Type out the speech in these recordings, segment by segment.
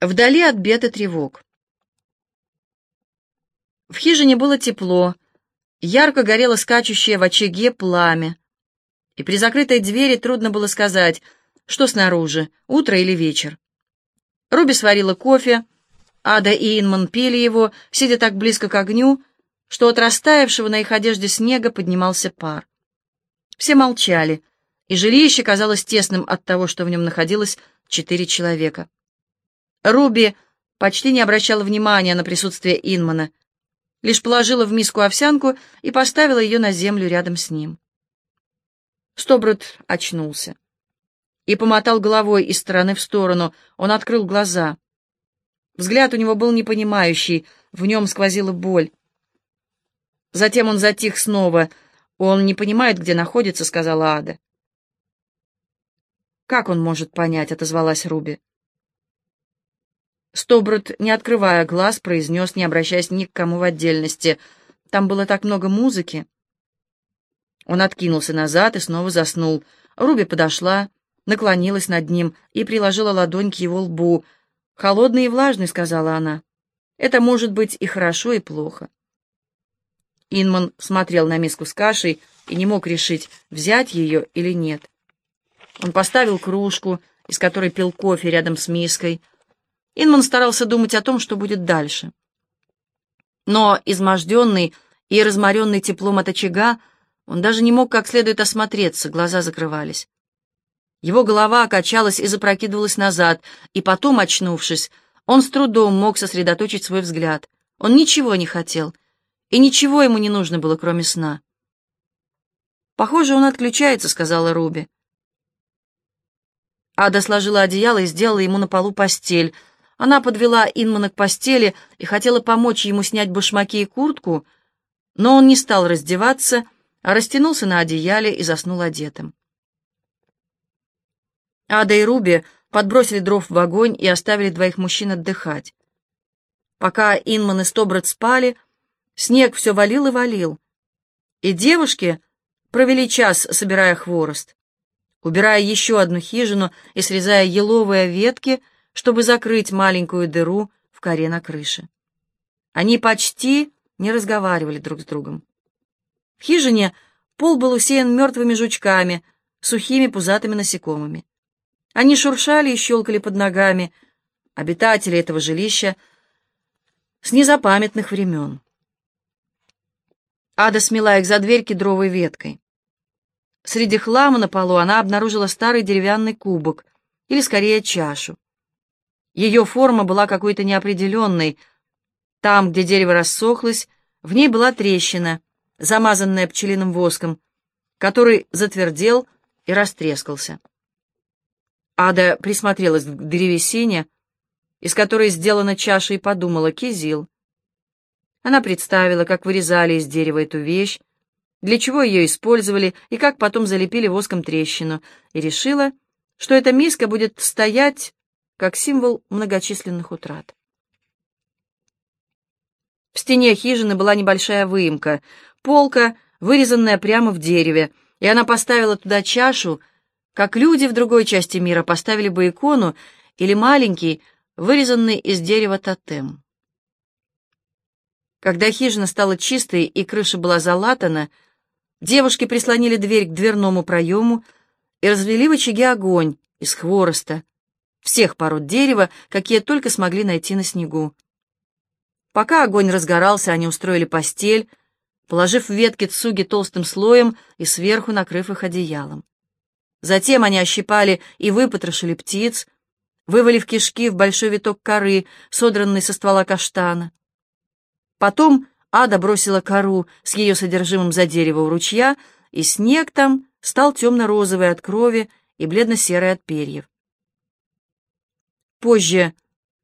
Вдали от бед и тревог. В хижине было тепло, ярко горело скачущее в очаге пламя, и при закрытой двери трудно было сказать, что снаружи, утро или вечер. Руби сварила кофе, Ада и Инман пили его, сидя так близко к огню, что от растаявшего на их одежде снега поднимался пар. Все молчали, и жилище казалось тесным от того, что в нем находилось четыре человека. Руби почти не обращала внимания на присутствие Инмана, лишь положила в миску овсянку и поставила ее на землю рядом с ним. Стоброд очнулся и помотал головой из стороны в сторону. Он открыл глаза. Взгляд у него был непонимающий, в нем сквозила боль. Затем он затих снова. «Он не понимает, где находится», — сказала Ада. «Как он может понять?» — отозвалась Руби. Стоброд, не открывая глаз, произнес, не обращаясь ни к кому в отдельности. Там было так много музыки. Он откинулся назад и снова заснул. Руби подошла, наклонилась над ним и приложила ладонь к его лбу. «Холодный и влажный», — сказала она. «Это может быть и хорошо, и плохо». Инман смотрел на миску с кашей и не мог решить, взять ее или нет. Он поставил кружку, из которой пил кофе рядом с миской, Инман старался думать о том, что будет дальше. Но, изможденный и разморенный теплом от очага, он даже не мог как следует осмотреться, глаза закрывались. Его голова качалась и запрокидывалась назад, и потом, очнувшись, он с трудом мог сосредоточить свой взгляд. Он ничего не хотел, и ничего ему не нужно было, кроме сна. «Похоже, он отключается», — сказала Руби. Ада сложила одеяло и сделала ему на полу постель — она подвела Инмана к постели и хотела помочь ему снять башмаки и куртку, но он не стал раздеваться, а растянулся на одеяле и заснул одетым. Ада и Руби подбросили дров в огонь и оставили двоих мужчин отдыхать. Пока Инман и Стобрат спали, снег все валил и валил, и девушки провели час, собирая хворост, убирая еще одну хижину и срезая еловые ветки — чтобы закрыть маленькую дыру в коре на крыше. Они почти не разговаривали друг с другом. В хижине пол был усеян мертвыми жучками, сухими пузатыми насекомыми. Они шуршали и щелкали под ногами, обитатели этого жилища с незапамятных времен. Ада смела их за дверь кедровой веткой. Среди хлама на полу она обнаружила старый деревянный кубок, или скорее чашу. Ее форма была какой-то неопределенной. Там, где дерево рассохлось, в ней была трещина, замазанная пчелиным воском, который затвердел и растрескался. Ада присмотрелась к древесине, из которой сделана чаша, и подумала «Кизил». Она представила, как вырезали из дерева эту вещь, для чего ее использовали и как потом залепили воском трещину, и решила, что эта миска будет стоять как символ многочисленных утрат. В стене хижины была небольшая выемка, полка, вырезанная прямо в дереве, и она поставила туда чашу, как люди в другой части мира поставили бы икону или маленький, вырезанный из дерева тотем. Когда хижина стала чистой и крыша была залатана, девушки прислонили дверь к дверному проему и развели в очаге огонь из хвороста, всех пород дерева, какие только смогли найти на снегу. Пока огонь разгорался, они устроили постель, положив ветки цуги толстым слоем и сверху накрыв их одеялом. Затем они ощипали и выпотрошили птиц, вывалив кишки в большой виток коры, содранный со ствола каштана. Потом Ада бросила кору с ее содержимым за дерево у ручья, и снег там стал темно-розовый от крови и бледно-серый от перьев. Позже,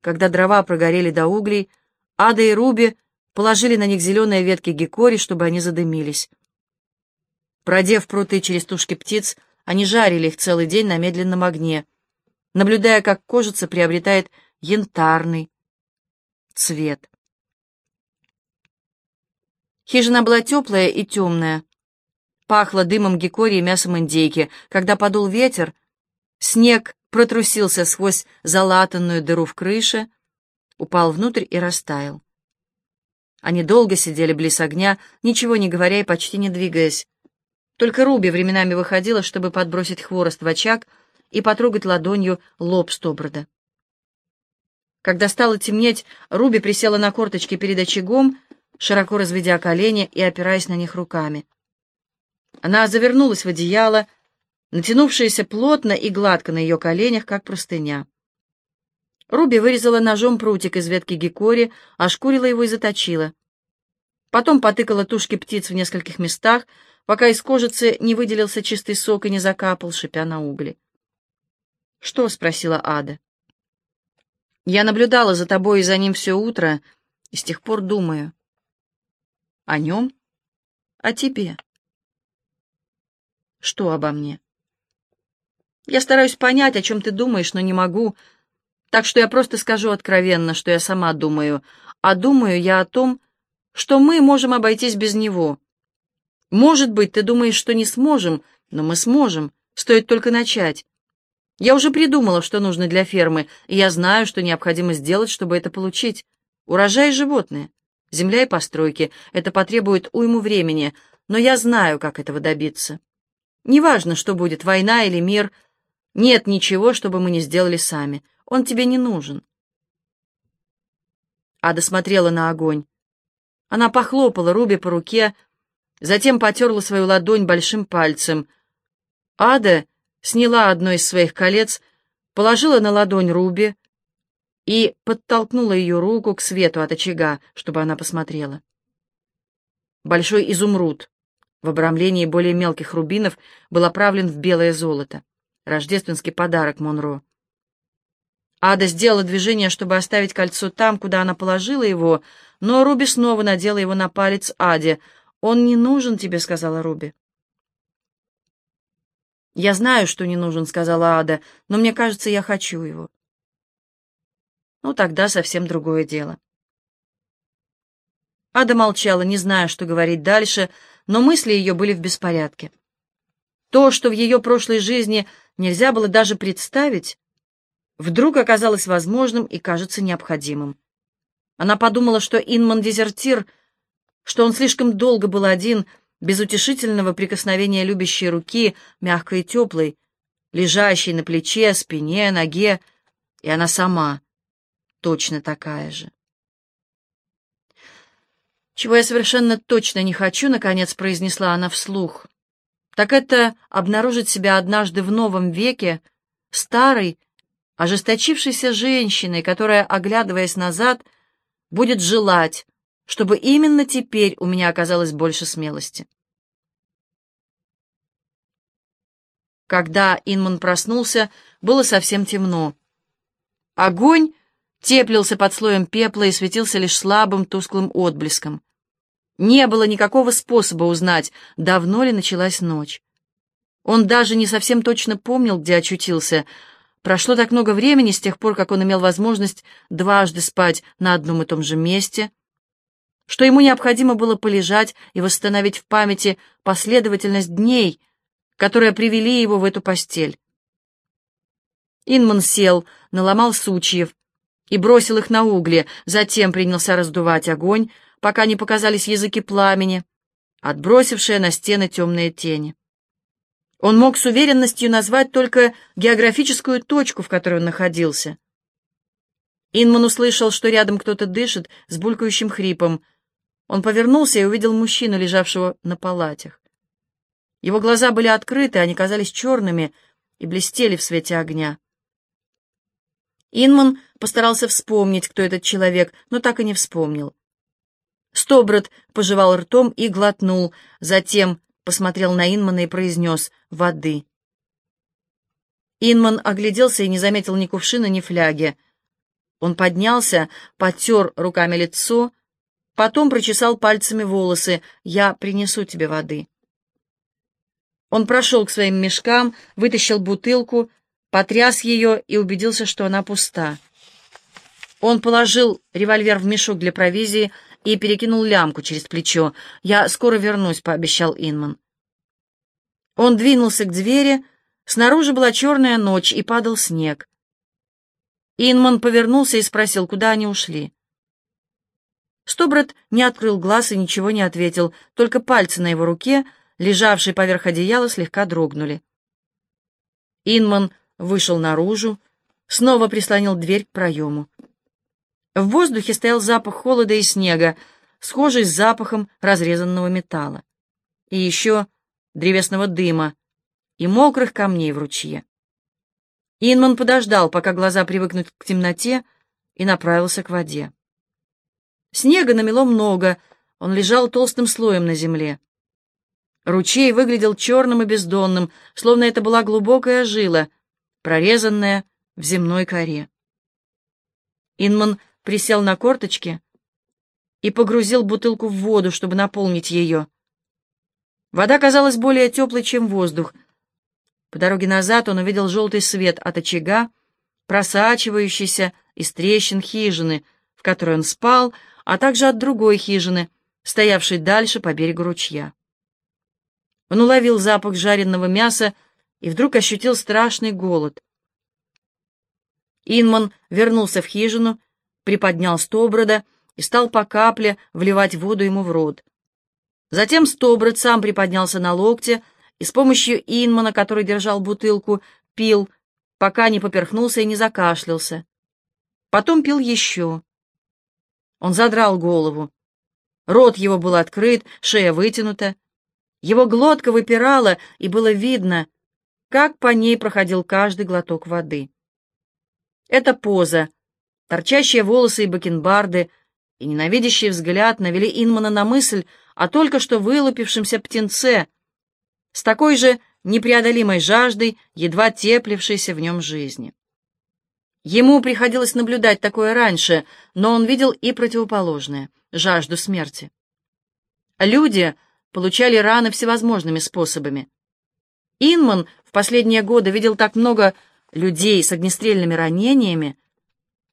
когда дрова прогорели до углей, Ада и Руби положили на них зеленые ветки гекори, чтобы они задымились. Продев пруты через тушки птиц, они жарили их целый день на медленном огне, наблюдая, как кожица приобретает янтарный цвет. Хижина была теплая и темная. Пахло дымом гекори и мясом индейки. Когда подул ветер, снег протрусился сквозь залатанную дыру в крыше, упал внутрь и растаял. Они долго сидели близ огня, ничего не говоря и почти не двигаясь. Только Руби временами выходила, чтобы подбросить хворост в очаг и потрогать ладонью лоб Стоброда. Когда стало темнеть, Руби присела на корточки перед очагом, широко разведя колени и опираясь на них руками. Она завернулась в одеяло, натянувшееся плотно и гладко на ее коленях, как простыня. Руби вырезала ножом прутик из ветки гикори, ошкурила его и заточила. Потом потыкала тушки птиц в нескольких местах, пока из кожицы не выделился чистый сок и не закапал, шипя на угли. «Что?» — спросила Ада. «Я наблюдала за тобой и за ним все утро, и с тех пор думаю». «О нем? О тебе?» «Что обо мне?» «Я стараюсь понять, о чем ты думаешь, но не могу, так что я просто скажу откровенно, что я сама думаю, а думаю я о том, что мы можем обойтись без него. Может быть, ты думаешь, что не сможем, но мы сможем, стоит только начать. Я уже придумала, что нужно для фермы, и я знаю, что необходимо сделать, чтобы это получить. Урожай и животные, земля и постройки — это потребует уйму времени, но я знаю, как этого добиться. Неважно, что будет, война или мир, нет ничего, чтобы мы не сделали сами. Он тебе не нужен. Ада смотрела на огонь. Она похлопала Руби по руке, затем потерла свою ладонь большим пальцем. Ада сняла одно из своих колец, положила на ладонь Руби и подтолкнула ее руку к свету от очага, чтобы она посмотрела. Большой изумруд в обрамлении более мелких рубинов был оправлен в белое золото. Рождественский подарок Монро. Ада сделала движение, чтобы оставить кольцо там, куда она положила его, но Руби снова надела его на палец Аде. «Он не нужен тебе», — сказала Руби. «Я знаю, что не нужен», — сказала Ада, — «но мне кажется, я хочу его». Ну, тогда совсем другое дело. Ада молчала, не зная, что говорить дальше, но мысли ее были в беспорядке. То, что в ее прошлой жизни нельзя было даже представить, вдруг оказалось возможным и кажется необходимым. Она подумала, что Инман дезертир, что он слишком долго был один, без утешительного прикосновения любящей руки, мягкой и теплой, лежащей на плече, спине, ноге, и она сама точно такая же. «Чего я совершенно точно не хочу», — наконец произнесла она вслух, «так это обнаружить себя однажды в новом веке, старой, ожесточившейся женщиной, которая, оглядываясь назад, будет желать, чтобы именно теперь у меня оказалось больше смелости. Когда Инман проснулся, было совсем темно. Огонь теплился под слоем пепла и светился лишь слабым тусклым отблеском. Не было никакого способа узнать, давно ли началась ночь. Он даже не совсем точно помнил, где очутился — Прошло так много времени с тех пор, как он имел возможность дважды спать на одном и том же месте, что ему необходимо было полежать и восстановить в памяти последовательность дней, которые привели его в эту постель. Инман сел, наломал сучьев и бросил их на угли, затем принялся раздувать огонь, пока не показались языки пламени, отбросившие на стены темные тени. Он мог с уверенностью назвать только географическую точку, в которой он находился. Инман услышал, что рядом кто-то дышит с булькающим хрипом. Он повернулся и увидел мужчину, лежавшего на палатях. Его глаза были открыты, они казались черными и блестели в свете огня. Инман постарался вспомнить, кто этот человек, но так и не вспомнил. Стоброд пожевал ртом и глотнул, затем посмотрел на Инмана и произнес «воды». Инман огляделся и не заметил ни кувшина, ни фляги. Он поднялся, потер руками лицо, потом прочесал пальцами волосы. «Я принесу тебе воды». Он прошел к своим мешкам, вытащил бутылку, потряс ее и убедился, что она пуста. Он положил револьвер в мешок для провизии и перекинул лямку через плечо. «Я скоро вернусь», — пообещал Инман. Он двинулся к двери, Снаружи была черная ночь, и падал снег. Инман повернулся и спросил, куда они ушли. Стобрат не открыл глаз и ничего не ответил, только пальцы на его руке, лежавшие поверх одеяла, слегка дрогнули. Инман вышел наружу, снова прислонил дверь к проему. В воздухе стоял запах холода и снега, схожий с запахом разрезанного металла. И еще древесного дыма и мокрых камней в ручье. Инман подождал, пока глаза привыкнут к темноте, и направился к воде. Снега намело много, он лежал толстым слоем на земле. Ручей выглядел черным и бездонным, словно это была глубокая жила, прорезанная в земной коре. Инман присел на корточки и погрузил бутылку в воду, чтобы наполнить ее. Вода казалась более теплой, чем воздух. По дороге назад он увидел желтый свет от очага, просачивающийся из трещин хижины, в которой он спал, а также от другой хижины, стоявшей дальше по берегу ручья. Он уловил запах жареного мяса и вдруг ощутил страшный голод. Инман вернулся в хижину, приподнял Стоброда и стал по капле вливать воду ему в рот. Затем Стоброд сам приподнялся на локте и с помощью Инмана, который держал бутылку, пил, пока не поперхнулся и не закашлялся. Потом пил еще. Он задрал голову. Рот его был открыт, шея вытянута. Его глотка выпирала, и было видно, как по ней проходил каждый глоток воды. Эта поза, торчащие волосы и бакенбарды, и ненавидящий взгляд навели Инмана на мысль о только что вылупившемся птенце, с такой же непреодолимой жаждой, едва теплившейся в нем жизни. Ему приходилось наблюдать такое раньше, но он видел и противоположное — жажду смерти. Люди получали раны всевозможными способами. Инман в последние годы видел так много людей с огнестрельными ранениями,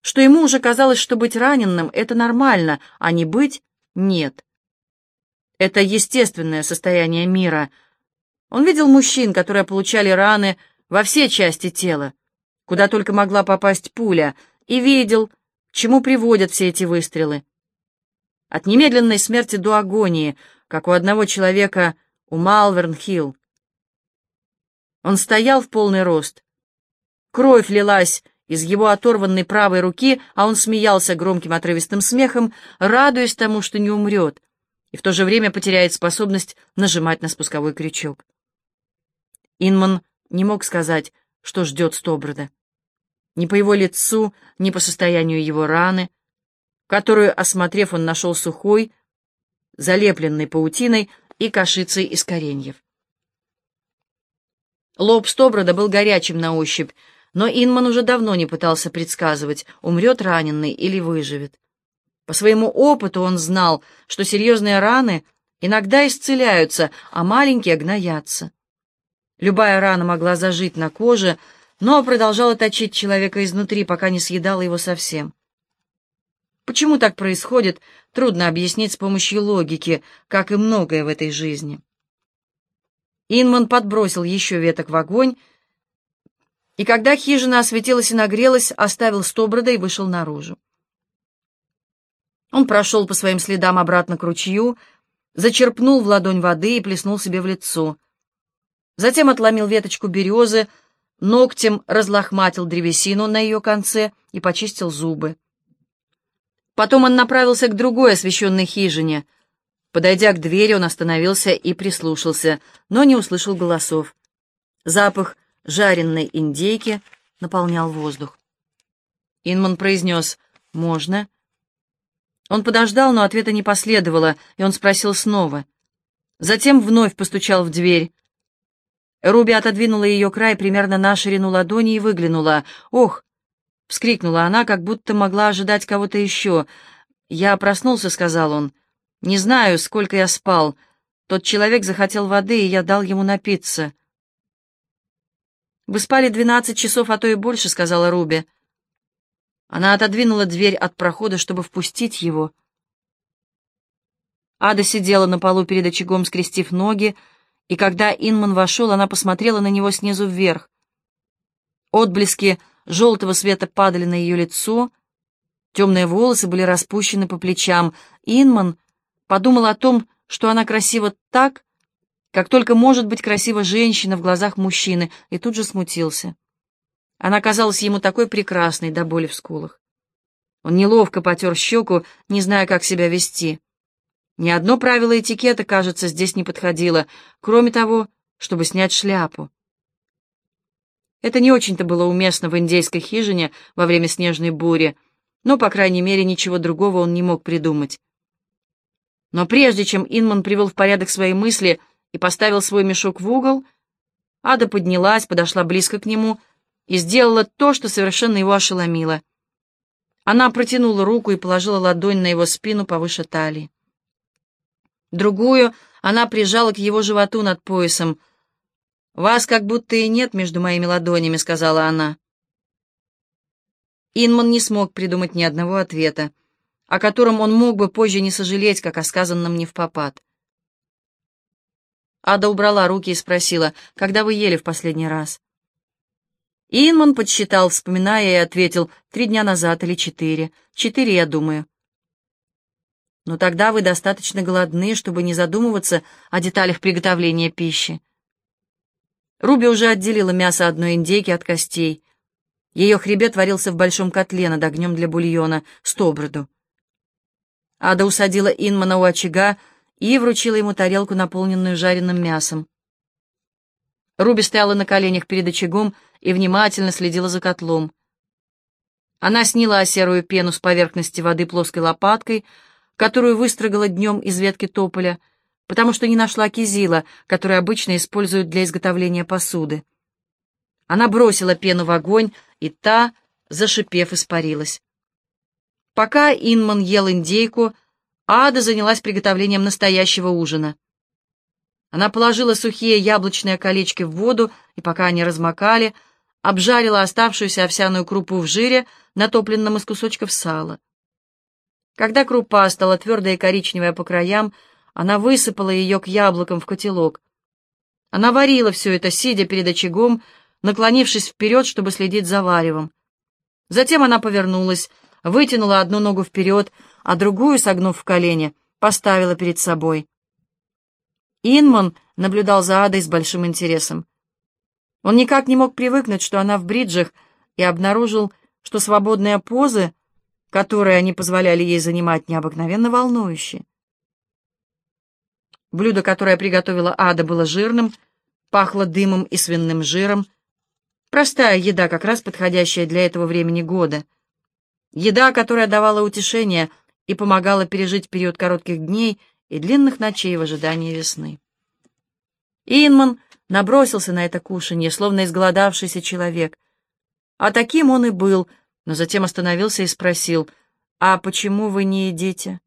что ему уже казалось, что быть раненым — это нормально, а не быть — нет. Это естественное состояние мира. Он видел мужчин, которые получали раны во все части тела, куда только могла попасть пуля, и видел, чему приводят все эти выстрелы. От немедленной смерти до агонии, как у одного человека у Малверн-Хилл. Он стоял в полный рост. Кровь лилась из его оторванной правой руки, а он смеялся громким отрывистым смехом, радуясь тому, что не умрет, и в то же время потеряет способность нажимать на спусковой крючок. Инман не мог сказать, что ждет Стоброда. Ни по его лицу, ни по состоянию его раны, которую, осмотрев, он нашел сухой, залепленной паутиной и кашицей из кореньев. Лоб Стоброда был горячим на ощупь, но Инман уже давно не пытался предсказывать, умрет раненый или выживет. По своему опыту он знал, что серьезные раны иногда исцеляются, а маленькие гноятся. Любая рана могла зажить на коже, но продолжала точить человека изнутри, пока не съедала его совсем. Почему так происходит, трудно объяснить с помощью логики, как и многое в этой жизни. Инман подбросил еще веток в огонь, и когда хижина осветилась и нагрелась, оставил Стоброда и вышел наружу. Он прошел по своим следам обратно к ручью, зачерпнул в ладонь воды и плеснул себе в лицо. Затем отломил веточку березы, ногтем разлохматил древесину на ее конце и почистил зубы. Потом он направился к другой освещенной хижине. Подойдя к двери, он остановился и прислушался, но не услышал голосов. Запах жареной индейки наполнял воздух. Инман произнес «Можно?». Он подождал, но ответа не последовало, и он спросил снова. Затем вновь постучал в дверь. Руби отодвинула ее край примерно на ширину ладони и выглянула. «Ох!» — вскрикнула она, как будто могла ожидать кого-то еще. «Я проснулся», — сказал он. «Не знаю, сколько я спал. Тот человек захотел воды, и я дал ему напиться». «Вы спали двенадцать часов, а то и больше», — сказала Руби. Она отодвинула дверь от прохода, чтобы впустить его. Ада сидела на полу перед очагом, скрестив ноги, и когда Инман вошел, она посмотрела на него снизу вверх. Отблески желтого света падали на ее лицо, темные волосы были распущены по плечам. Инман подумал о том, что она красива так, как только может быть красива женщина в глазах мужчины, и тут же смутился. Она казалась ему такой прекрасной до боли в скулах. Он неловко потер щеку, не зная, как себя вести. Ни одно правило этикета, кажется, здесь не подходило, кроме того, чтобы снять шляпу. Это не очень-то было уместно в индейской хижине во время снежной бури, но, по крайней мере, ничего другого он не мог придумать. Но прежде чем Инман привел в порядок свои мысли и поставил свой мешок в угол, Ада поднялась, подошла близко к нему и сделала то, что совершенно его ошеломило. Она протянула руку и положила ладонь на его спину повыше талии. Другую она прижала к его животу над поясом. «Вас как будто и нет между моими ладонями», — сказала она. Инман не смог придумать ни одного ответа, о котором он мог бы позже не сожалеть, как о сказанном не в попад. Ада убрала руки и спросила, «Когда вы ели в последний раз?» Инман подсчитал, вспоминая, и ответил, «Три дня назад или четыре. Четыре, я думаю». «Но тогда вы достаточно голодны, чтобы не задумываться о деталях приготовления пищи». Руби уже отделила мясо одной индейки от костей. Ее хребет варился в большом котле над огнем для бульона, стоброду. Ада усадила Инмана у очага и вручила ему тарелку, наполненную жареным мясом. Руби стояла на коленях перед очагом и внимательно следила за котлом. Она сняла серую пену с поверхности воды плоской лопаткой, которую выстрогала днем из ветки тополя, потому что не нашла кизила, который обычно используют для изготовления посуды. Она бросила пену в огонь, и та, зашипев, испарилась. Пока Инман ел индейку, Ада занялась приготовлением настоящего ужина. Она положила сухие яблочные колечки в воду, и пока они размокали, обжарила оставшуюся овсяную крупу в жире, натопленном из кусочков сала. Когда крупа стала твердая и коричневая по краям, она высыпала ее к яблокам в котелок. Она варила все это, сидя перед очагом, наклонившись вперед, чтобы следить за варевом. Затем она повернулась, вытянула одну ногу вперед, а другую, согнув в колени, поставила перед собой. Инман наблюдал за Адой с большим интересом. Он никак не мог привыкнуть, что она в бриджах, и обнаружил, что свободные позы, которые они позволяли ей занимать, необыкновенно волнующие. Блюдо, которое приготовила Ада, было жирным, пахло дымом и свиным жиром. Простая еда, как раз подходящая для этого времени года. Еда, которая давала утешение и помогала пережить период коротких дней — и длинных ночей в ожидании весны. Инман набросился на это кушанье, словно изголодавшийся человек. А таким он и был, но затем остановился и спросил, «А почему вы не едите?»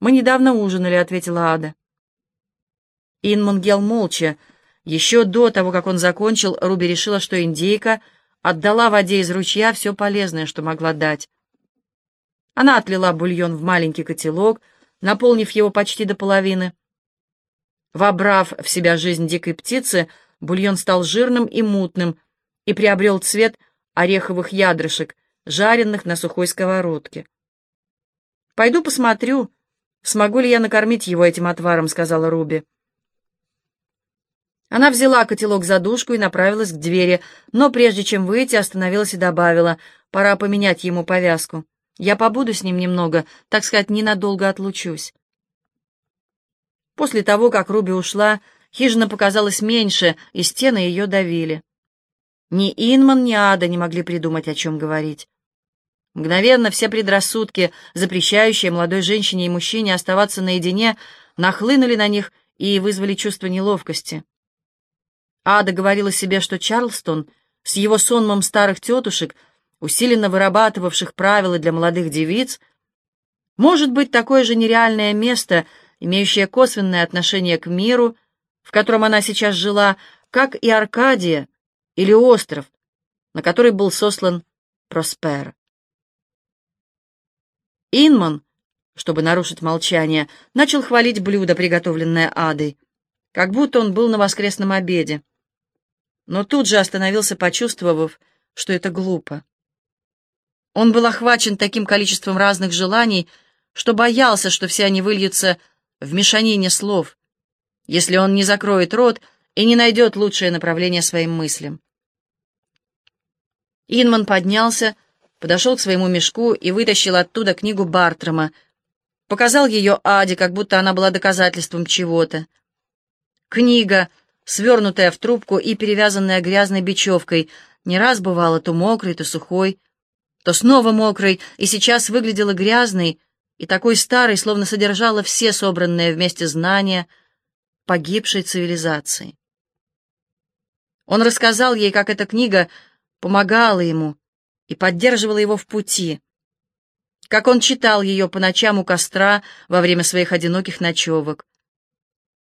«Мы недавно ужинали», — ответила Ада. Инман ел молча. Еще до того, как он закончил, Руби решила, что индейка отдала воде из ручья все полезное, что могла дать. Она отлила бульон в маленький котелок, наполнив его почти до половины. Вобрав в себя жизнь дикой птицы, бульон стал жирным и мутным и приобрел цвет ореховых ядрышек, жареных на сухой сковородке. «Пойду посмотрю, смогу ли я накормить его этим отваром», — сказала Руби. Она взяла котелок за душку и направилась к двери, но прежде чем выйти, остановилась и добавила, «Пора поменять ему повязку». Я побуду с ним немного, так сказать, ненадолго отлучусь. После того, как Руби ушла, хижина показалась меньше, и стены ее давили. Ни Инман, ни Ада не могли придумать, о чем говорить. Мгновенно все предрассудки, запрещающие молодой женщине и мужчине оставаться наедине, нахлынули на них и вызвали чувство неловкости. Ада говорила себе, что Чарлстон с его сонмом старых тетушек — усиленно вырабатывавших правила для молодых девиц, может быть такое же нереальное место, имеющее косвенное отношение к миру, в котором она сейчас жила, как и Аркадия или остров, на который был сослан Проспер. Инман, чтобы нарушить молчание, начал хвалить блюдо, приготовленное Адой. как будто он был на воскресном обеде. Но тут же остановился, почувствовав, что это глупо. Он был охвачен таким количеством разных желаний, что боялся, что все они выльются в мешанине слов, если он не закроет рот и не найдет лучшее направление своим мыслям. Инман поднялся, подошел к своему мешку и вытащил оттуда книгу Бартрама, показал ее Аде, как будто она была доказательством чего-то. Книга, свернутая в трубку и перевязанная грязной бечевкой, не раз бывала то мокрой, то сухой, то снова мокрой, и сейчас выглядела грязной и такой старой, словно содержала все собранные вместе знания погибшей цивилизации. Он рассказал ей, как эта книга помогала ему и поддерживала его в пути, как он читал ее по ночам у костра во время своих одиноких ночевок.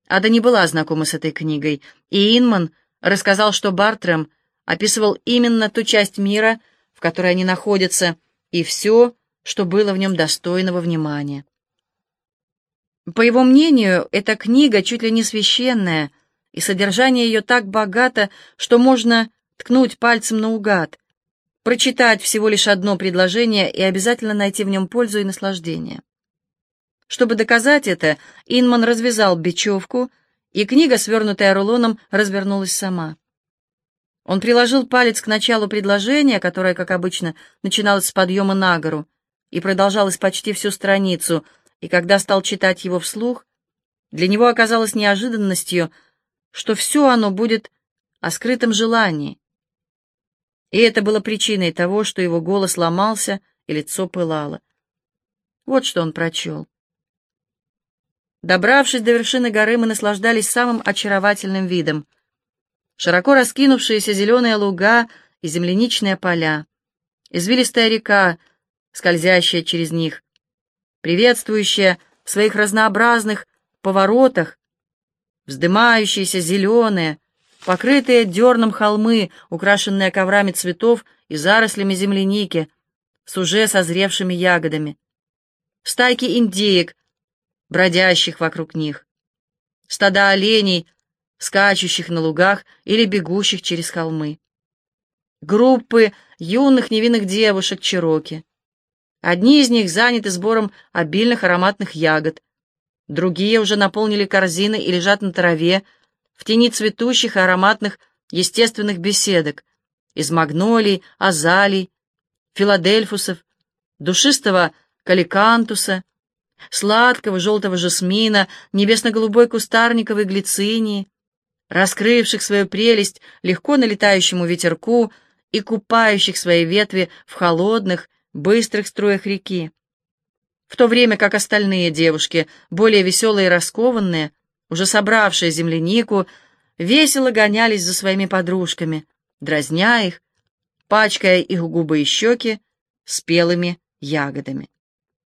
Ада не была знакома с этой книгой, и Инман рассказал, что Бартрем описывал именно ту часть мира, в которой они находятся, и все, что было в нем достойного внимания. По его мнению, эта книга чуть ли не священная, и содержание ее так богато, что можно ткнуть пальцем наугад, прочитать всего лишь одно предложение и обязательно найти в нем пользу и наслаждение. Чтобы доказать это, Инман развязал бечевку, и книга, свернутая рулоном, развернулась сама. Он приложил палец к началу предложения, которое, как обычно, начиналось с подъема на гору, и продолжалось почти всю страницу, и когда стал читать его вслух, для него оказалось неожиданностью, что все оно будет о скрытом желании. И это было причиной того, что его голос ломался и лицо пылало. Вот что он прочел. Добравшись до вершины горы, мы наслаждались самым очаровательным видом. Широко раскинувшиеся зеленые луга и земляничные поля, извилистая река, скользящая через них, приветствующая в своих разнообразных поворотах, вздымающиеся зеленые, покрытые дерном холмы, украшенные коврами цветов и зарослями земляники, с уже созревшими ягодами, стайки индеек, бродящих вокруг них, стада оленей, скачущих на лугах или бегущих через холмы, группы юных невинных девушек Чироки, Одни из них заняты сбором обильных ароматных ягод, другие уже наполнили корзины и лежат на траве, в тени цветущих и ароматных естественных беседок из магнолий, азалий, филадельфусов, душистого каликантуса, сладкого желтого жасмина, небесно-голубой кустарниковой глицинии, раскрывших свою прелесть легко налетающему ветерку и купающих свои ветви в холодных, быстрых струях реки. В то время как остальные девушки, более веселые и раскованные, уже собравшие землянику, весело гонялись за своими подружками, дразня их, пачкая их губы и щеки спелыми ягодами.